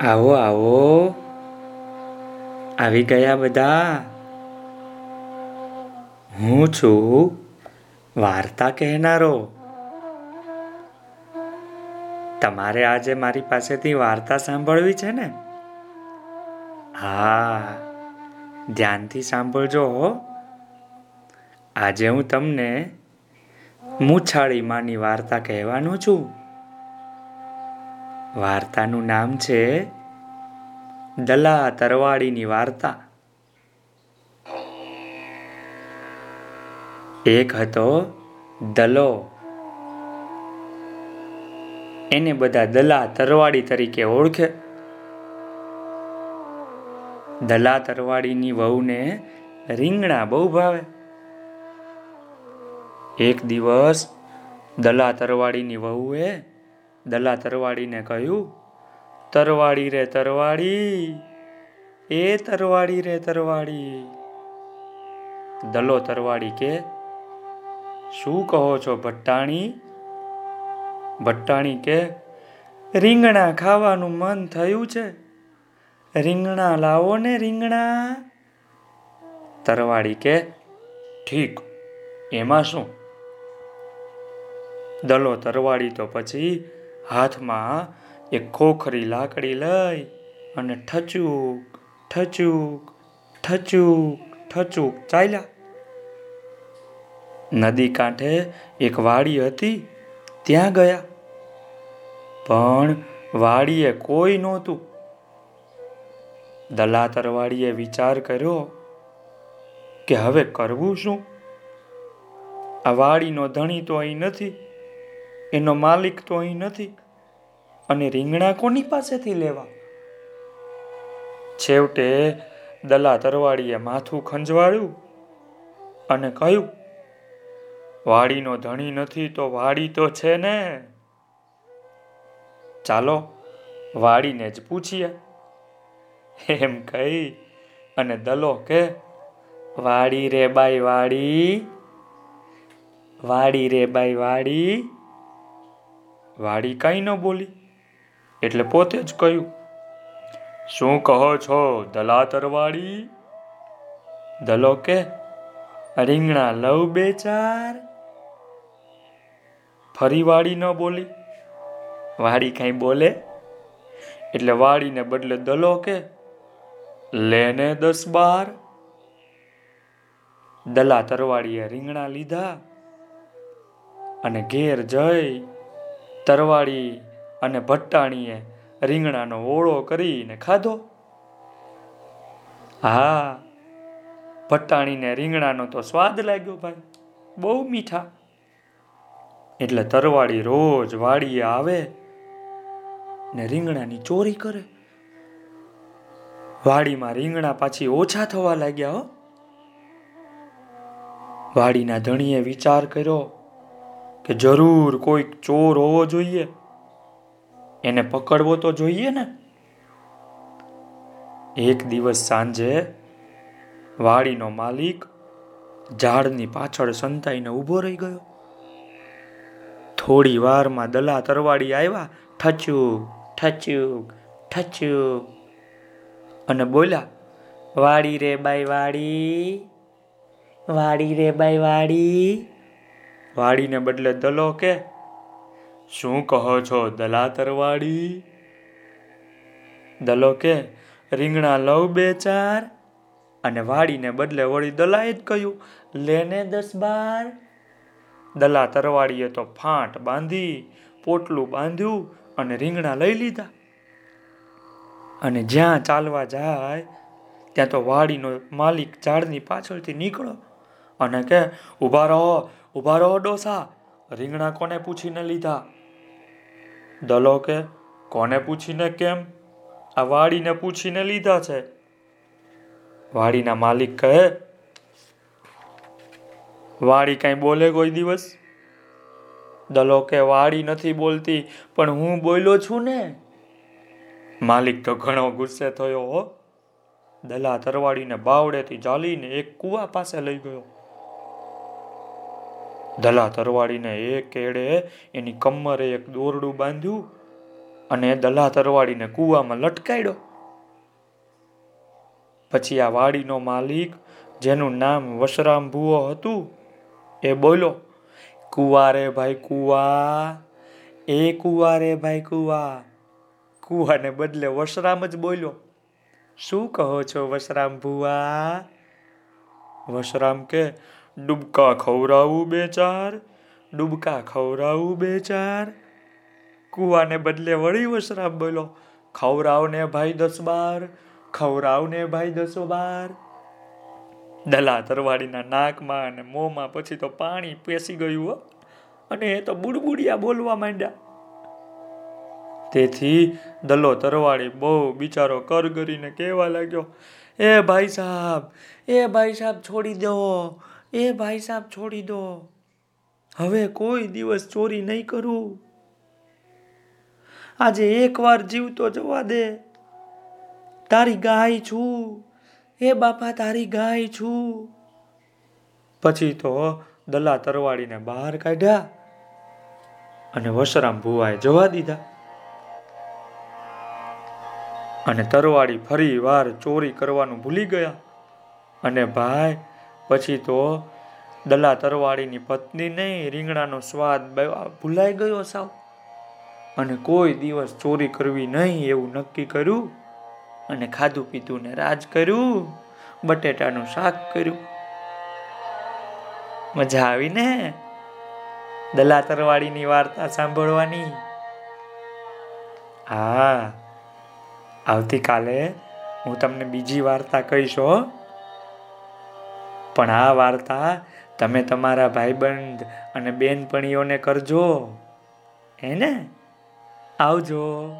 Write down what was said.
આવો આવો. આવી ગયા બધા. હું છું વાર્તા કહેનારો. તમારે આજે મારી પાસેથી વાર્તા સાંભળવી છે ને? હા, ધ્યાનથી સાંભળજો હો. આજે હું તમને મૂછાળીમાંની વાર્તા કહેવાનો છું. વાર્તાનું નામ છે દલા તરવાડીની વાર્તા. એક હતો દલો. એને બધા દલા તરવાડી તરીકે ઓળખે. દલા તરવાડીની વહુને રીંગણા બહુ ભાવે. એક દિવસ દલા તરવાડીની વહુએ દલા તરવાડીને કહ્યું, તરવાડી રે તરવાડી, એ તરવાડી રે તરવાડી. દલો તરવાડી કે, શું કહો છો ભટ્ટાણી? ભટ્ટાણી કે, રીંગણા ખાવાનું મન થયું છે. રીંગણા લાવો ને રીંગણા. તરવાડી કે, ઠીક, એમાં શું? દલો તરવાડી તો પછી હાથમાં એક ખોખરી લાકડી લઈ અને ઠચુક ઠચુક ઠચુક ઠચુક ચાલ્યા. નદી કાંઠે એક વાડી હતી, ત્યાં ગયા. પણ વાડીએ કોઈ નહોતું. દલાતરવાળીએ વિચાર કર્યો કે હવે કરવું શું? આ વાડીનો ધણી તો અહીં નથી. એનો માલિક તો અહીં નથી અને રીંગણા કોની પાસેથી લેવા? છેવટે દલા તરવાડીએ માથું ખંજવાળ્યું અને કહ્યું, વાડીનો ધણી નથી તો વાડી તો છે ને? ચાલો, વાડીને જ પૂછીએ. એમ કહી અને દલો કે, વાડી રે બાઈ વાડી વાડી રે બાઈ વાડી વાડી કઈ ન બોલી. એટલે પોતે જ કહ્યું, શું કહો છો, દલાતરવાળી? દલો કે રીંગણા લવ બે ચાર. ફરી વાળી ન બોલી. વાડી કઈ બોલે? એટલે વાડીને બદલે દલો કે લેને દસ બાર. દલા તરવાળીએ રીંગણા લીધા અને ઘેર જઈ તરવાડી અને ભટ્ટાણીએ રીંગણાનો ઓળો કરીને ખાધો. હા, ભટ્ટાણીને રીંગણાનો તો સ્વાદ લાગ્યો ભાઈ, બહુ મીઠા. એટલે તરવાડી રોજ વાડીએ આવે ને રીંગણાની ચોરી કરે. વાડીમાં રીંગણા પાછી ઓછા થવા લાગ્યા હો. વાડીના ધણીએ વિચાર કર્યો કે જરૂર કોઈક ચોર હોવો જોઈએ? એને પકડવો તો જોઈએ ને? એક દિવસ સાંજે વાડીનો માલિક ઝાડની પાછળ સંતાઈને ઊભો રહી ગયો. થોડી વારમાં દલા તરવાડી આવ્યા, ઠચુક ઠચુક ઠચુક. અને બોલ્યા, વાડી રે બાઈ, વાડી વાડી રે બાઈ, વાડી. વાડીને બદલે દલો કે? શું કહો છો દલા તરવાડી દલો કે, રીંગણા લવ બે ચાર? અને વાડીને બદલે વળી દલાએ જ કહ્યું, લેને દસ બાર. દલા તરવાડીએ તો ફાંટ બાંધી, પોટલું બાંધ્યું અને રીંગણા લઈ લીધા. અને જ્યાં ચાલવા જાય, ત્યાં તો વાડીનો માલિક ઝાડની પાછળથી નીકળો અને કે, ઊભા રહો ઊભા રહો ડોસા. રીંગણા કોને પૂછીને લીધા? દલો કે, કોને પૂછીને કેમ? આ વાડીને પૂછીને લીધા છે. વાડીના માલિક કહે વાડી કાંઈ બોલે કોઈ દિવસ? દલો કે વાડી નથી બોલતી, પણ હું બોલ્યો છું ને. માલિક તો ઘણો ગુસ્સે થયો હો. દલા તરવાડીને બાવડેથી ચાલીને એક કુવા પાસે લઈ ગયો. દલા તરવાડીને એક એડે એની કમરે એક દોરડું બાંધ્યું અને દલા તરવાડીને કૂવામાં લટકાયડો. પછી આ વાડીનો માલિક, જેનું નામ વશરામ ભુવો હતું, એ બોલો કુવારે ભાઈ, કુવા, એ કુવારે ભાઈ, કુવા. કુવાને બદલે વશરામ જ બોલ્યો, શું કહો છો વશરામ ભુવા? વશરામ કે ડૂબકા ખવડાવું બે ચાર ડૂબકા ખવડાવું બે ચાર કુવાને બદલે વળી વસરામ બોલો ખવરાવને ભાઈ દસ બાર ખવરાવને ભાઈ દસ બાર. દલા તરવાડીના નાકમાં અને મોંમાં પછી તો પાણી પેસી ગયું હો, અને એ તો બુડબુડિયા બોલવા માંડ્યા. તેથી દલો તરવાડી બહુ બિચારો કર કરીને કહેવા લાગ્યો, એ ભાઈ સાહેબ એ ભાઈ સાહેબ છોડી દો એ ભાઈ સાહેબ છોડી દો. હવે કોઈ દિવસ ચોરી નહીં કરું. આજે એકવાર જીવતો જવા દે. તારી ગાય છું. એ બાપા તારી ગાય છું. પછી તો દલા તરવાડીને બહાર કાઢ્યા અને વશરામ ભુવાએ જવા દીધા. અને તરવાડી ફરી વાર ચોરી કરવાનું ભૂલી ગયા. અને ભાઈ પછી તો દલા તરવાડીની પત્ની નહીં, રીંગણાનો સ્વાદ ભૂલાઈ ગયો સાવ. અને કોઈ દિવસ ચોરી કરવી નહીં એવું નક્કી કર્યું અને ખાધું પીધું ને રાજ કર્યું, બટેટાનું શાક કર્યું. મજા આવી ને? દલા તરવાડીની વાર્તા સાંભળવાની? હા. આવતીકાલે હું તમને બીજી વાર્તા કહીશ પણ આ વાર્તા તમે તમારા ભાઈબંધ અને બેનપણીઓને કરજો. હે ને? આવજો.